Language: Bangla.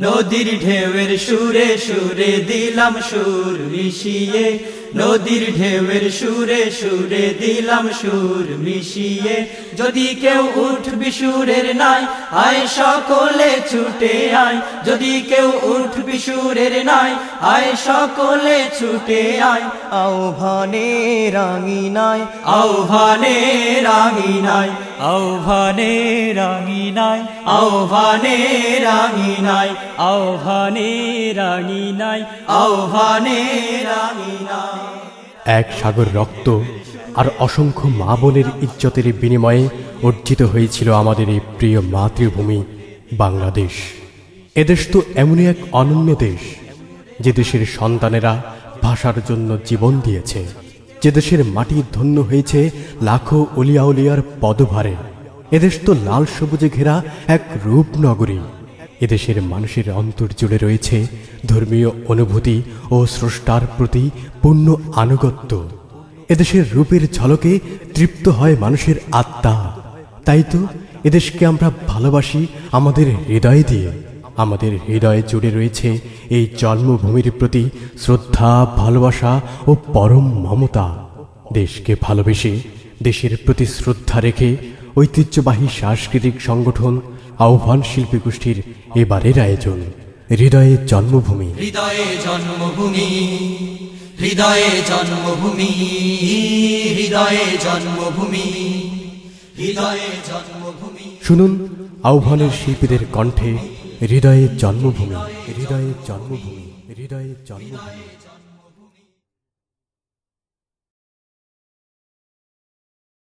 নদীর ঢেউয়ের সুরে সুরে দিলাম সুর মিশিয়ে। নদীর ঢেউয়ের সুরে সুরে দিলাম সুর মিশিয়ে। যদি কেউ উঠবি সুরের নাই, আয় সকলে ছুটে আয়। যদি কেউ উঠবি সুরের নাই, আয় সকলে ছুটে আয়। আহ্বানে রাঙিনায় আহ্বানে রাঙিনায় আহ্বানে রাঙিনায় আহ্বানে রাঙিনায় আহ্বানে রাঙিনায় আহ্বানে রাঙিনায় এক সাগর রক্ত আর অসংখ্য মা বোনের ইজ্জতের বিনিময়ে অর্জিত হয়েছিল আমাদের এই প্রিয় মাতৃভূমি, বাংলাদেশ। এদেশ তো এমনই এক অনন্য দেশ, যে দেশের সন্তানেরা ভাষার জন্য জীবন দিয়েছে। যে দেশের মাটি ধন্য হয়েছে লাখো অলিয়া উলিয়ার পদভারে। এদেশ তো লাল সবুজে ঘেরা এক রূপনগরী। এদেশের মানুষের অন্তর জুড়ে রয়েছে ধর্মীয় অনুভূতি ও স্রষ্টার প্রতি পূর্ণ আনুগত্য। এদেশের রূপের ঝলকে তৃপ্ত হয় মানুষের আত্মা। তাই তো এদেশকে আমরা ভালোবাসি আমাদের হৃদয় দিয়ে। আমাদের হৃদয়ে জুড়ে রয়েছে এই জন্মভূমির প্রতি শ্রদ্ধা ভালোবাসা ও পরম মমতা। দেশকে ভালোবেসে দেশের প্রতি শ্রদ্ধা রেখে ঐতিহ্যবাহী সাংস্কৃতিক সংগঠন আহ্বান শিল্পী গোষ্ঠীর এবারের আয়োজন হৃদয়ে জন্মভূমি। হৃদয়ে জন্মভূমি হৃদয়ে জন্মভূমি হৃদয়ে জন্মভূমি হৃদয়ে জন্মভূমি। শুনুন আহ্বানের শিল্পীদের কণ্ঠে হৃদয়ে জন্মভূমি হৃদয়ের জন্মভূমি হৃদয়ের জন্মভূমি।